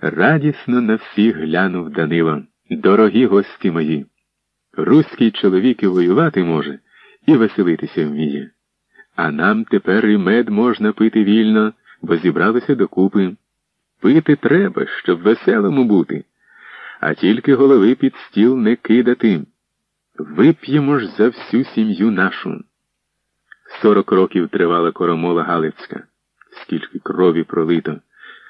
Радісно на всіх глянув Данило. Дорогі гості мої. Руський чоловік і воювати може, і веселитися вміє. А нам тепер і мед можна пити вільно, бо зібралися докупи. Пити треба, щоб веселому бути, а тільки голови під стіл не кидати. Вип'ємо ж за всю сім'ю нашу. Сорок років тривала коромола Галицька, скільки крові пролито,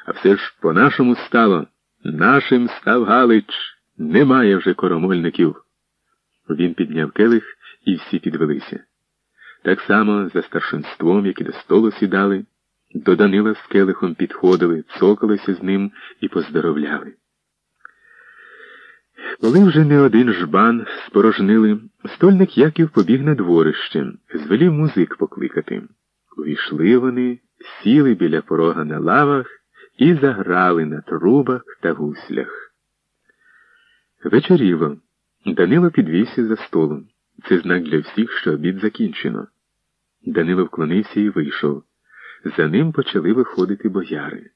а все ж по-нашому стало. Нашим став Галич, немає вже коромольників. Він підняв келих і всі підвелися. Так само за старшинством, як і до столу сідали, до Данила з келихом підходили, цокалися з ним і поздоровляли. Коли вже не один жбан спорожнили, стольник Яків побіг на дворище, звелів музик покликати. Увійшли вони, сіли біля порога на лавах і заграли на трубах та гуслях. Вечеріло. Данило підвівся за столом. Це знак для всіх, що обід закінчено. Данило вклонився і вийшов. За ним почали виходити бояри.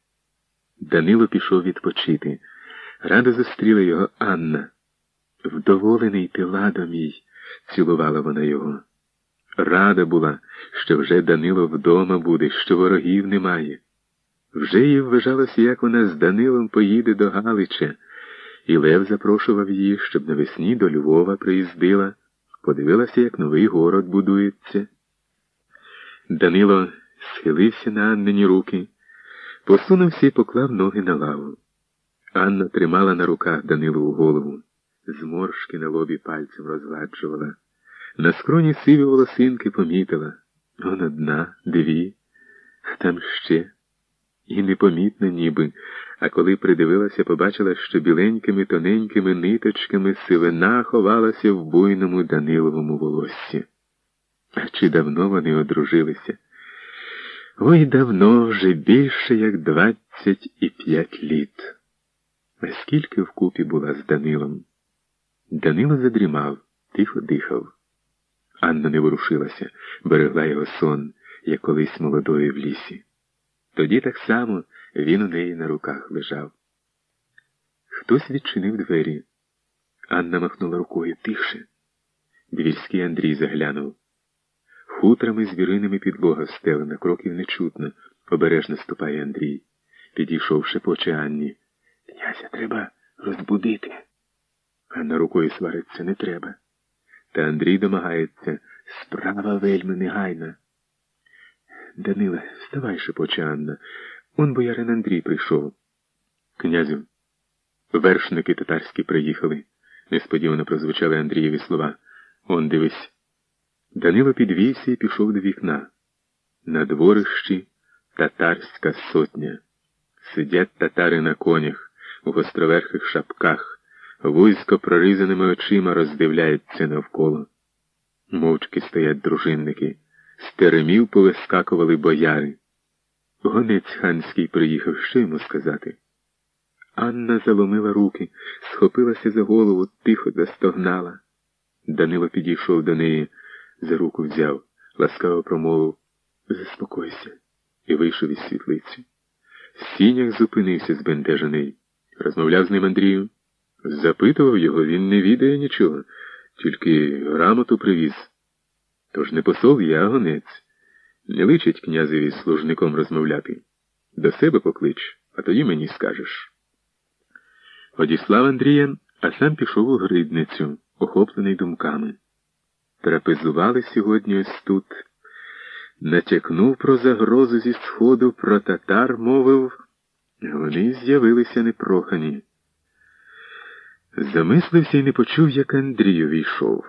Данило пішов відпочити. Радо зустріла його Анна. Вдоволений ти, ладо мій, цілувала вона його. Рада була, що вже Данило вдома буде, що ворогів немає. Вже їй вважалося, як вона з Данилом поїде до Галича, і Лев запрошував її, щоб навесні до Львова приїздила, подивилася, як новий город будується. Данило схилився на Аннині руки, посунувся і поклав ноги на лаву. Анна тримала на руках Данилову голову, зморшки на лобі пальцем розгладжувала. На скроні сиві волосинки помітила. Он одна, дві, а там ще. І непомітно ніби, а коли придивилася, побачила, що біленькими тоненькими ниточками сивина ховалася в буйному Даниловому волоссі. А чи давно вони одружилися? Ой давно вже більше як двадцять і п'ять літ. А скільки вкупі була з Данилом? Данило задрімав, тихо дихав. Анна не ворушилася, берегла його сон, як колись молодої в лісі. Тоді так само він у неї на руках лежав. Хтось відчинив двері. Анна махнула рукою тихше. Двірський Андрій заглянув. Хутрами звіриними підлога встелена, кроків нечутно, обережно ступає Андрій. Підійшов шепоче Анні. Князя треба розбудити. Анна рукою свариться не треба. Та Андрій домагається. Справа вельми негайна. Даниле, вставай, шепоче Анна. Он боярин Андрій прийшов. Князю, вершники татарські приїхали, несподівано прозвучали Андрієві слова. Он дивись. Данило підвівся і пішов до вікна. На дворищі татарська сотня. Сидять татари на конях, у гостроверхих шапках, вузько прорізаними очима роздивляються навколо. Мовчки стоять дружинники, з теремів повискакували бояри. Гонець ханський приїхав, що йому сказати. Анна заломила руки, схопилася за голову, тихо застогнала. Данило підійшов до неї, за руку взяв, ласкаво промовив Заспокойся, і вийшов із світлиці. В сінях зупинився збентежений. Розмовляв з ним Андрію. Запитував його, він не відає нічого, тільки грамоту привіз. Тож не посол я гонець. Не личить князеві з служником розмовляти. До себе поклич, а тоді мені скажеш. Одіслав Андрія, а сам пішов у гридницю, охоплений думками. Трапезували сьогодні ось тут. Натякнув про загрозу зі сходу, про татар мовив. Вони з'явилися непрохані. Замислився і не почув, як Андрій увійшов.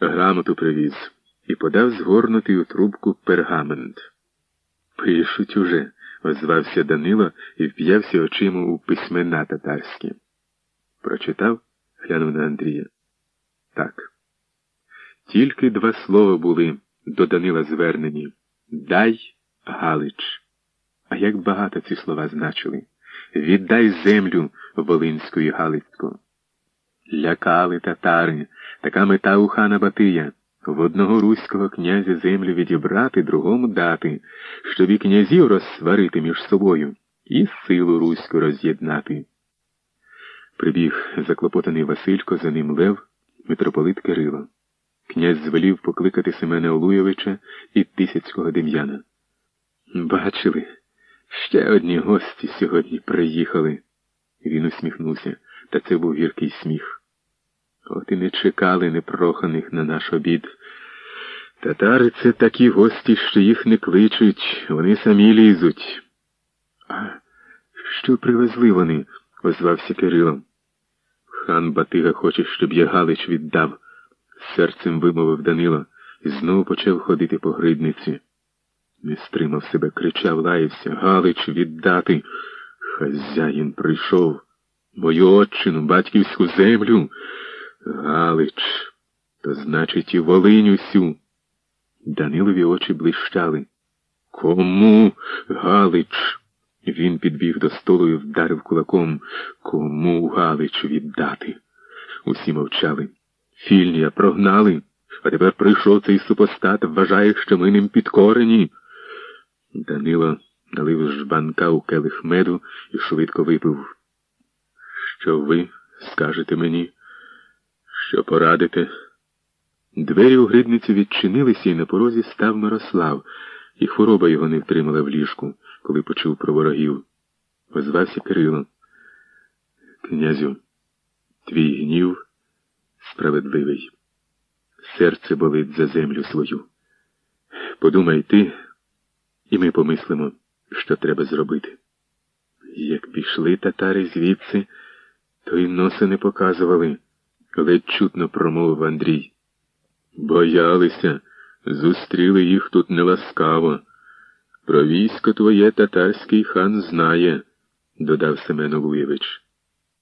Грамоту привіз і подав згорнутий у трубку пергамент. Пишуть уже, озвався Данило і вп'явся очима у письмена татарські. Прочитав, глянув на Андрія. Так. Тільки два слова були до Данила звернені Дай Галич. А як багато ці слова значили Віддай землю Волинську і Галицьку. Лякали татари, така мета у хана Батия в одного руського князя землю відібрати, другому дати, щоб і князів розсварити між собою, і силу руську роз'єднати. Прибіг заклопотаний Василько, за ним Лев, митрополит Кирило. Князь звелів покликати Семена Олуйовича і Тисяцького Дем'яна. Бачили, ще одні гості сьогодні приїхали. Він усміхнувся, та це був гіркий сміх. От і не чекали непроханих на наш обід. Татари це такі гості, що їх не кличуть, вони самі лізуть. А що привезли вони? озвався Кирилом. Хан Батига хоче, щоб я Галич віддав, серцем вимовив Данило і знову почав ходити по гридниці. Не стримав себе, кричав, лаявся. Галич віддати. Хазяїн прийшов. Мою отчину, батьківську землю. Галич, то значить і Волинь усю. Данилові очі блищали. Кому, Галич? Він підбіг до столу і вдарив кулаком. Кому Галич віддати? Усі мовчали. Фільнія прогнали, а тепер прийшов цей супостат, вважає, що ми ним підкорені. Данило налив жбанка у келих меду і швидко випив. Що ви скажете мені? Що порадите? Двері у гридниці відчинилися, і на порозі став Мирослав, і хвороба його не втримала в ліжку, коли почув про ворогів. Озвався Кирило. Князю, твій гнів справедливий. Серце болить за землю свою. Подумай ти, і ми помислимо, що треба зробити. Як пішли татари звідси, то й носи не показували, ледь чутно промовив Андрій. Боялися, зустріли їх тут неласкаво. Про військо твоє татарський хан знає, додав Семен Олуєвич.